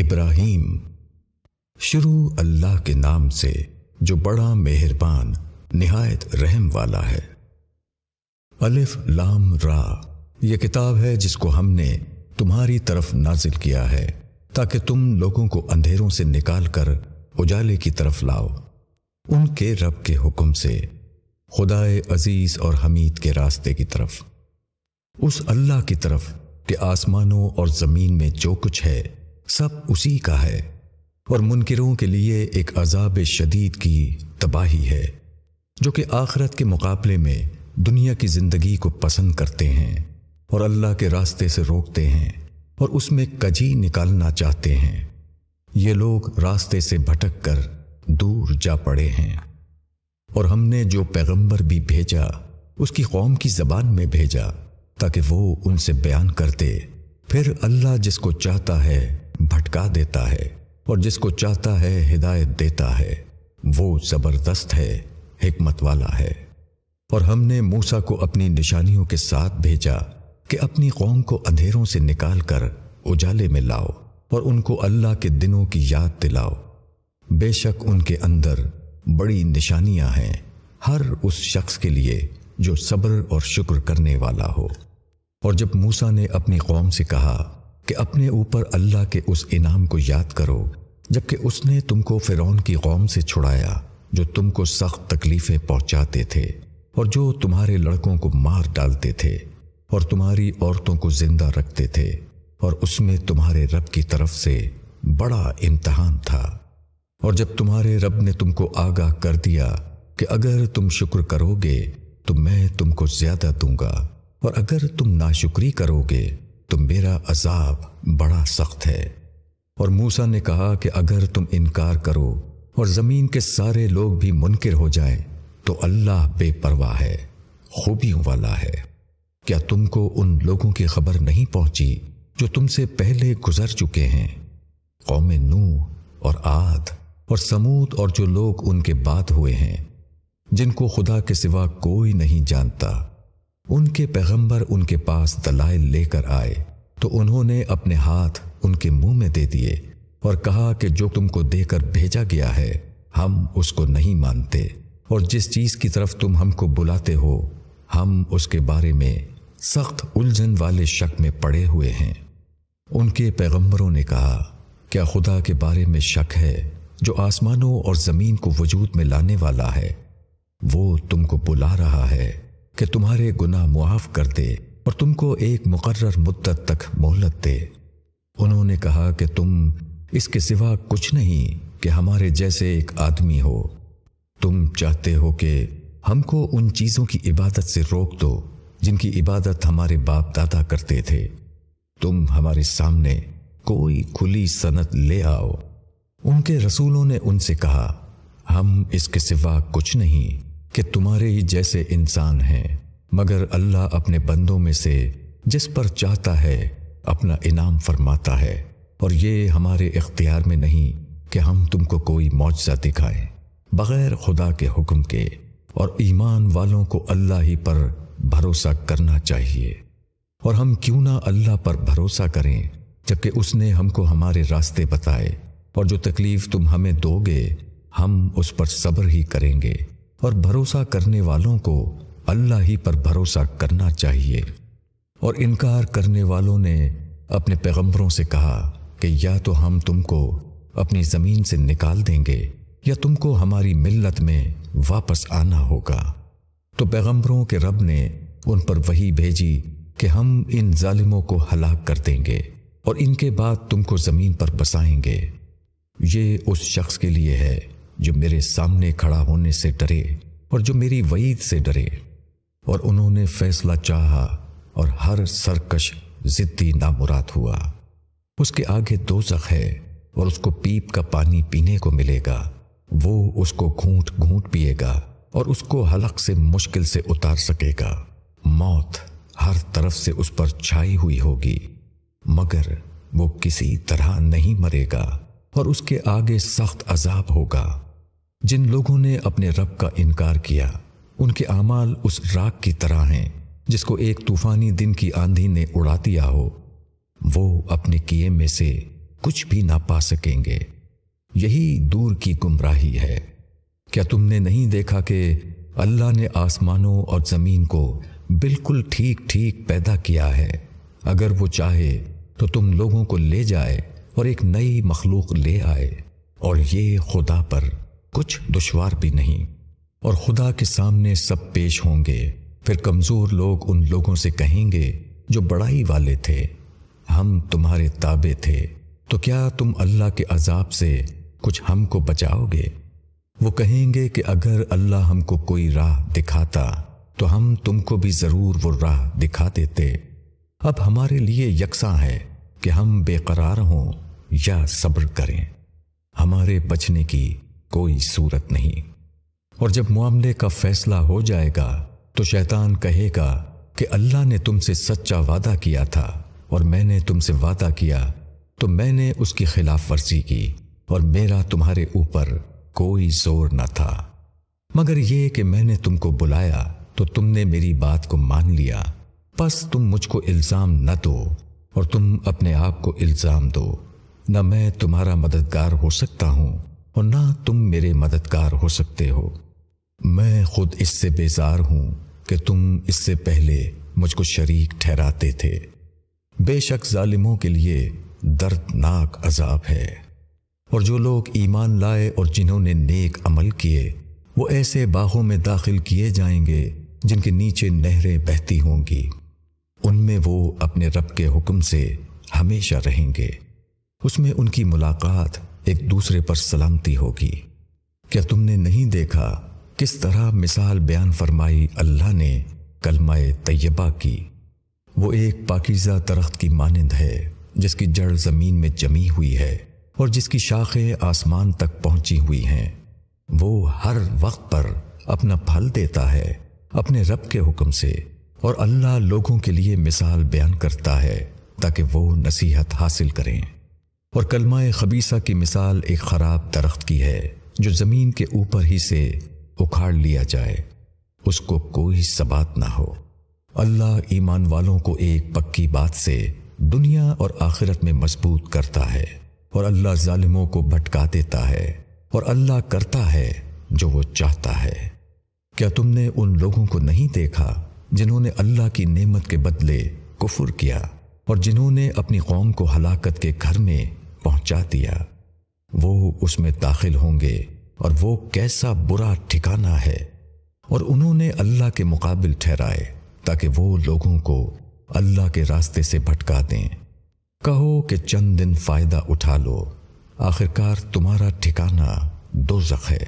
ابراہیم۔ شروع اللہ کے نام سے جو بڑا مہربان، نہایت رحم والا ہے۔ الف لام را، یہ کتاب ہے جس کو ہم نے تمہاری طرف نازل کیا ہے، تاکہ تم لوگوں کو اندھیروں سے نکال کر اجالے کی طرف لاؤ۔ ان کے رب کے حکم سے، خدائے عزیز اور حمید کے راستے کی طرف۔ اس اللہ کی طرف کہ آسمانوں اور زمین میں جو کچھ ہے سب اسی کا ہے اور منکروں کے لیے ایک عذاب شدید کی تباہی ہے، جو کہ آخرت کے مقابلے میں دنیا کی زندگی کو پسند کرتے ہیں اور اللہ کے راستے سے روکتے ہیں اور اس میں کجی نکالنا چاہتے ہیں۔ یہ لوگ راستے سے بھٹک کر دور جا پڑے ہیں۔ اور ہم نے جو پیغمبر بھی بھیجا، اس کی قوم کی زبان میں بھیجا تاکہ وہ ان سے بیان کرتے پھر اللہ جس کو چاہتا ہے بھٹکا دیتا ہے اور جس کو چاہتا ہے ہدایت دیتا ہے، وہ زبردست ہے، حکمت والا ہے۔ اور ہم نے موسا کو اپنی نشانیوں کے ساتھ بھیجا کہ اپنی قوم کو اندھیروں سے نکال کر اجالے میں لاؤ اور ان کو اللہ کے دنوں کی یاد دلاؤ۔ بے شک ان کے اندر بڑی نشانیاں ہیں، ہر اس شخص کے لیے جو صبر اور شکر کرنے والا ہو۔ اور جب موسا نے اپنی قوم سے کہا کہ اپنے اوپر اللہ کے اس انعام کو یاد کرو، جبکہ اس نے تم کو فرعون کی قوم سے چھڑایا، جو تم کو سخت تکلیفیں پہنچاتے تھے، اور جو تمہارے لڑکوں کو مار ڈالتے تھے، اور تمہاری عورتوں کو زندہ رکھتے تھے، اور اس میں تمہارے رب کی طرف سے بڑا امتحان تھا۔ اور جب تمہارے رب نے تم کو آگاہ کر دیا کہ اگر تم شکر کرو گے، تو میں تم کو زیادہ دوں گا، اور اگر تم ناشکری کرو گے تو میرا عذاب بڑا سخت ہے۔ اور موسا نے کہا کہ اگر تم انکار کرو اور زمین کے سارے لوگ بھی منکر ہو جائیں تو اللہ بے پرواہ ہے، خوبیوں والا ہے۔ کیا تم کو ان لوگوں کی خبر نہیں پہنچی جو تم سے پہلے گزر چکے ہیں؟ قوم نو اور آد اور سمود اور جو لوگ ان کے بعد ہوئے ہیں، جن کو خدا کے سوا کوئی نہیں جانتا۔ ان کے پیغمبر ان کے پاس دلائل لے کر آئے۔ تو انہوں نے اپنے ہاتھ ان کے منہ میں دے دیے اور کہا کہ جو تم کو دے کر بھیجا گیا ہے، ہم اس کو نہیں مانتے۔ اور جس چیز کی طرف تم ہم کو بلاتے ہو، ہم اس کے بارے میں سخت الجھن والے شک میں پڑے ہوئے ہیں۔ ان کے پیغمبروں نے کہا، کیا خدا کے بارے میں شک ہے؟ جو آسمانوں اور زمین کو وجود میں لانے والا ہے، وہ تم کو بلا رہا ہے۔ کہ تمہارے گناہ معاف کر دے اور تم کو ایک مقرر مدت تک مہلت دے۔ انہوں نے کہا کہ تم اس کے سوا کچھ نہیں کہ ہمارے جیسے ایک آدمی ہو۔ تم چاہتے ہو کہ ہم کو ان چیزوں کی عبادت سے روک دو جن کی عبادت ہمارے باپ دادا کرتے تھے۔ تم ہمارے سامنے کوئی کھلی صنعت لے آؤ۔ ان کے رسولوں نے ان سے کہا، ہم اس کے سوا کچھ نہیں۔ کہ تمہارے ہی جیسے انسان ہیں، مگر اللہ اپنے بندوں میں سے جس پر چاہتا ہے اپنا انعام فرماتا ہے۔ اور یہ ہمارے اختیار میں نہیں کہ ہم تم کو کوئی معجزہ دکھائیں۔ بغیر خدا کے حکم کے اور ایمان والوں کو اللہ ہی پر بھروسہ کرنا چاہیے۔ اور ہم کیوں نہ اللہ پر بھروسہ کریں، جبکہ اس نے ہم کو ہمارے راستے بتائے۔ اور جو تکلیف تم ہمیں دو گے، ہم اس پر صبر ہی کریں گے۔ اور بھروسہ کرنے والوں کو اللہ ہی پر بھروسہ کرنا چاہیے۔ اور انکار کرنے والوں نے اپنے پیغمبروں سے کہا کہ یا تو ہم تم کو اپنی زمین سے نکال دیں گے یا تم کو ہماری ملت میں واپس آنا ہوگا۔ تو پیغمبروں کے رب نے ان پر وہی بھیجی کہ ہم ان ظالموں کو ہلاک کر دیں گے اور ان کے بعد تم کو زمین پر بسائیں گے۔ یہ اس شخص کے لیے ہے جو میرے سامنے کھڑا ہونے سے ڈرے اور جو میری وعید سے ڈرے اور انہوں نے فیصلہ چاہا اور ہر سرکش ضدی نامراد ہوا۔ اس کے آگے دوزخ ہے اور اس کو پیپ کا پانی پینے کو ملے گا۔ وہ اس کو گھونٹ گھونٹ پیے گا اور اس کو حلق سے مشکل سے اتار سکے گا۔ موت ہر طرف سے اس پر چھائی ہوئی ہوگی، مگر وہ کسی طرح نہیں مرے گا اور اس کے آگے سخت عذاب ہوگا۔ جن لوگوں نے اپنے رب کا انکار کیا، ان کے اعمال اس راک کی طرح ہیں، جس کو ایک طوفانی دن کی آندھی نے اڑا دیا ہو۔ وہ اپنے کیے میں سے کچھ بھی نہ پا سکیں گے۔ یہی دور کی گمراہی ہے۔ کیا تم نے نہیں دیکھا کہ اللہ نے آسمانوں اور زمین کو بالکل ٹھیک ٹھیک پیدا کیا ہے؟ اگر وہ چاہے تو تم لوگوں کو لے جائے اور ایک نئی مخلوق لے آئے۔ اور یہ خدا پر کچھ دشوار بھی نہیں۔ اور خدا کے سامنے سب پیش ہوں گے۔ پھر کمزور لوگ ان لوگوں سے کہیں گے جو بڑائی والے تھے، ہم تمہارے تابع تھے۔ تو کیا تم اللہ کے عذاب سے کچھ ہم کو بچاؤ گے؟ وہ کہیں گے کہ اگر اللہ ہم کو کوئی راہ دکھاتا، تو ہم تم کو بھی ضرور وہ راہ دکھا دیتے۔ اب ہمارے لیے یکساں ہے کہ ہم بے قرار ہوں یا صبر کریں۔ ہمارے بچنے کی کوئی صورت نہیں۔ اور جب معاملے کا فیصلہ ہو جائے گا، تو شیطان کہے گا کہ اللہ نے تم سے سچا وعدہ کیا تھا، اور میں نے تم سے وعدہ کیا، تو میں نے اس کی خلاف ورزی کی، اور میرا تمہارے اوپر کوئی زور نہ تھا۔ مگر یہ کہ میں نے تم کو بلایا، تو تم نے میری بات کو مان لیا۔ بس تم مجھ کو الزام نہ دو، اور تم اپنے آپ کو الزام دو۔ نہ میں تمہارا مددگار ہو سکتا ہوں۔ اور نہ تم میرے مددگار ہو سکتے ہو۔ میں خود اس سے بیزار ہوں کہ تم اس سے پہلے مجھ کو شریک ٹھہراتے تھے۔ بے شک ظالموں کے لیے دردناک عذاب ہے۔ اور جو لوگ ایمان لائے اور جنہوں نے نیک عمل کیے، وہ ایسے باغوں میں داخل کیے جائیں گے جن کے نیچے نہریں بہتی ہوں گی۔ ان میں وہ اپنے رب کے حکم سے ہمیشہ رہیں گے۔ اس میں ان کی ملاقات ایک دوسرے پر سلامتی ہوگی۔ کیا تم نے نہیں دیکھا کس طرح مثال بیان فرمائی اللہ نے کلمہ طیبہ کی؟ وہ ایک پاکیزہ درخت کی مانند ہے، جس کی جڑ زمین میں جمی ہوئی ہے اور جس کی شاخیں آسمان تک پہنچی ہوئی ہیں۔ وہ ہر وقت پر اپنا پھل دیتا ہے اپنے رب کے حکم سے اور اللہ لوگوں کے لیے مثال بیان کرتا ہے تاکہ وہ نصیحت حاصل کریں۔ اور کلمہ خبیصہ کی مثال ایک خراب درخت کی ہے جو زمین کے اوپر ہی سے اکھاڑ لیا جائے۔ اس کو کوئی سبات نہ ہو۔ اللہ ایمان والوں کو ایک پکی بات سے دنیا اور آخرت میں مضبوط کرتا ہے اور اللہ ظالموں کو بھٹکا دیتا ہے اور اللہ کرتا ہے جو وہ چاہتا ہے۔ کیا تم نے ان لوگوں کو نہیں دیکھا جنہوں نے اللہ کی نعمت کے بدلے کفر کیا اور جنہوں نے اپنی قوم کو ہلاکت کے گھر میں پہنچا دیا۔ وہ اس میں داخل ہوں گے اور وہ کیسا برا ٹھکانہ ہے۔ اور انہوں نے اللہ کے مقابل ٹھہرائے تاکہ وہ لوگوں کو اللہ کے راستے سے بھٹکا دیں۔ کہو کہ چند دن فائدہ اٹھا لو۔ آخرکار تمہارا ٹھکانہ دو ہے۔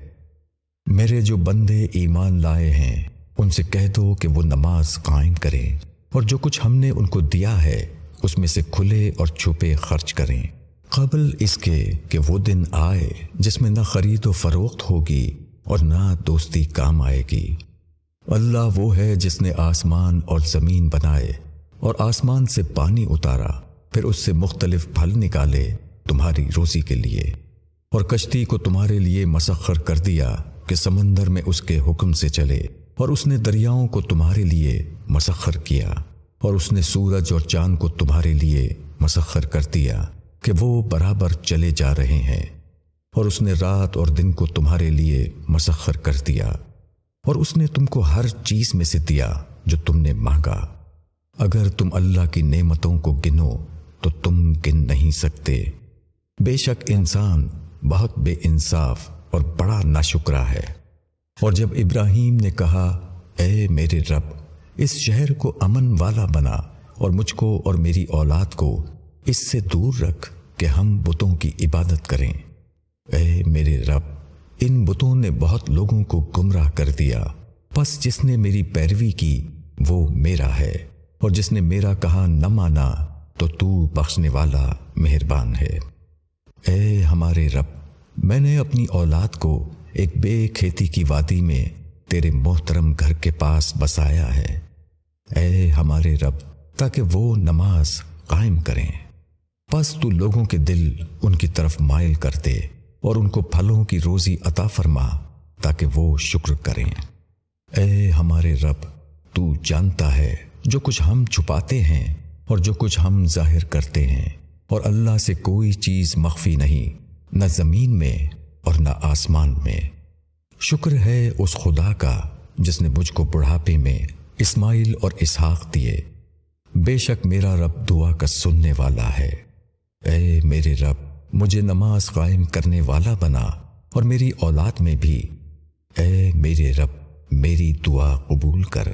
میرے جو بندے ایمان لائے ہیں، ان سے کہہ دو کہ وہ نماز قائم کریں۔ اور جو کچھ ہم نے ان کو دیا ہے، اس میں سے کھلے اور چھپے خرچ کریں۔ قبل اس کے کہ وہ دن آئے جس میں نہ خرید و فروخت ہوگی اور نہ دوستی کام آئے گی۔ اللہ وہ ہے جس نے آسمان اور زمین بنائے اور آسمان سے پانی اتارا، پھر اس سے مختلف پھل نکالے تمہاری روزی کے لیے اور کشتی کو تمہارے لیے مسخر کر دیا کہ سمندر میں اس کے حکم سے چلے اور اس نے دریاؤں کو تمہارے لیے مسخر کیا اور اس نے سورج اور چاند کو تمہارے لیے مسخر کر دیا۔ کہ وہ برابر چلے جا رہے ہیں اور اس نے رات اور دن کو تمہارے لیے مسخر کر دیا اور اس نے تم کو ہر چیز میں سے دیا جو تم نے مانگا۔ اگر تم اللہ کی نعمتوں کو گنو تو تم گن نہیں سکتے۔ بے شک انسان بہت بے انصاف اور بڑا ناشکرا ہے۔ اور جب ابراہیم نے کہا، اے میرے رب، اس شہر کو امن والا بنا اور مجھ کو اور میری اولاد کو اس سے دور رکھ کہ ہم بتوں کی عبادت کریں۔ اے میرے رب، ان بتوں نے بہت لوگوں کو گمراہ کر دیا۔ پس جس نے میری پیروی کی، وہ میرا ہے۔ اور جس نے میرا کہا نہ مانا، تو تو بخشنے والا مہربان ہے۔ اے ہمارے رب، میں نے اپنی اولاد کو ایک بے کھیتی کی وادی میں تیرے محترم گھر کے پاس بسایا ہے۔ اے ہمارے رب، تاکہ وہ نماز قائم کریں۔ پس تو لوگوں کے دل ان کی طرف مائل کر دے اور ان کو پھلوں کی روزی عطا فرما تاکہ وہ شکر کریں۔ اے ہمارے رب، تو جانتا ہے جو کچھ ہم چھپاتے ہیں اور جو کچھ ہم ظاہر کرتے ہیں، اور اللہ سے کوئی چیز مخفی نہیں، نہ زمین میں اور نہ آسمان میں۔ شکر ہے اس خدا کا جس نے مجھ کو بڑھاپے میں اسماعیل اور اسحاق دیے۔ بے شک میرا رب دعا کا سننے والا ہے۔ اے میرے رب، مجھے نماز قائم کرنے والا بنا اور میری اولاد میں بھی۔ اے میرے رب، میری دعا قبول کر۔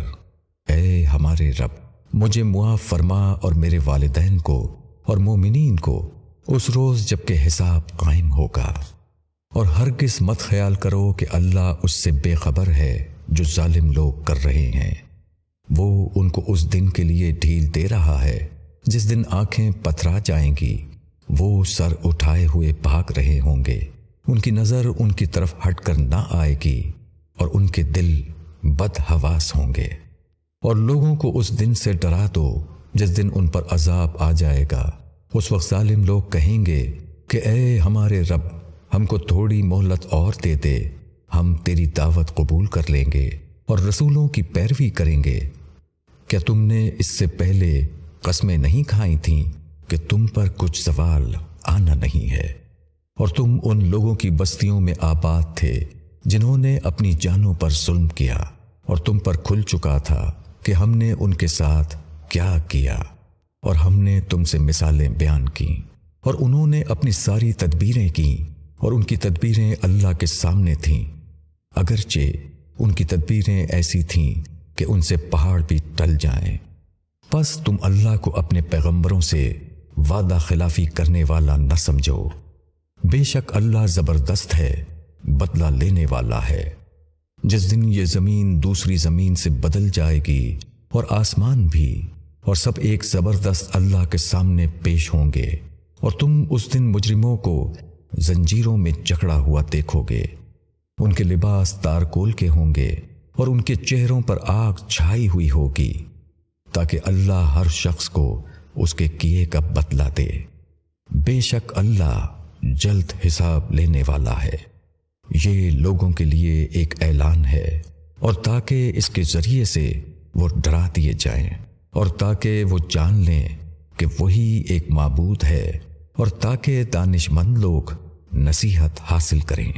اے ہمارے رب، مجھے معاف فرما اور میرے والدین کو اور مومنین کو اس روز جبکہ حساب قائم ہوگا۔ اور ہرگز مت خیال کرو کہ اللہ اس سے بے خبر ہے جو ظالم لوگ کر رہے ہیں۔ وہ ان کو اس دن کے لیے ڈھیل دے رہا ہے، جس دن آنکھیں پتھرا جائیں گی۔ وہ سر اٹھائے ہوئے بھاگ رہے ہوں گے۔ ان کی نظر ان کی طرف ہٹ کر نہ آئے گی اور ان کے دل بد حواس ہوں گے۔ اور لوگوں کو اس دن سے ڈرا دو جس دن ان پر عذاب آ جائے گا۔ اس وقت ظالم لوگ کہیں گے کہ اے ہمارے رب، ہم کو تھوڑی مہلت اور دے دے، ہم تیری دعوت قبول کر لیں گے اور رسولوں کی پیروی کریں گے۔ کیا تم نے اس سے پہلے قسمیں نہیں کھائی تھیں؟ کہ تم پر کچھ سوال آنا نہیں ہے۔ اور تم ان لوگوں کی بستیوں میں آباد تھے جنہوں نے اپنی جانوں پر ظلم کیا اور تم پر کھل چکا تھا کہ ہم نے ان کے ساتھ کیا کیا اور ہم نے تم سے مثالیں بیان کی اور انہوں نے اپنی ساری تدبیریں کی اور ان کی تدبیریں اللہ کے سامنے تھیں۔ اگرچہ ان کی تدبیریں ایسی تھیں کہ ان سے پہاڑ بھی ٹل جائیں۔ بس تم اللہ کو اپنے پیغمبروں سے وعدہ خلافی کرنے والا نہ سمجھو۔ بے شک اللہ زبردست ہے، بدلہ لینے والا ہے۔ جس دن یہ زمین دوسری زمین سے بدل جائے گی اور آسمان بھی، اور سب ایک زبردست اللہ کے سامنے پیش ہوں گے، اور تم اس دن مجرموں کو زنجیروں میں جکڑا ہوا دیکھو گے۔ ان کے لباس تارکول کے ہوں گے، اور ان کے چہروں پر آگ چھائی ہوئی ہوگی، تاکہ اللہ ہر شخص کو اس کے کیے کا بدلہ دے۔ بے شک اللہ جلد حساب لینے والا ہے۔ یہ لوگوں کے لیے ایک اعلان ہے اور تاکہ اس کے ذریعے سے وہ ڈرا دیے جائیں اور تاکہ وہ جان لیں کہ وہی ایک معبود ہے اور تاکہ دانش مند لوگ نصیحت حاصل کریں۔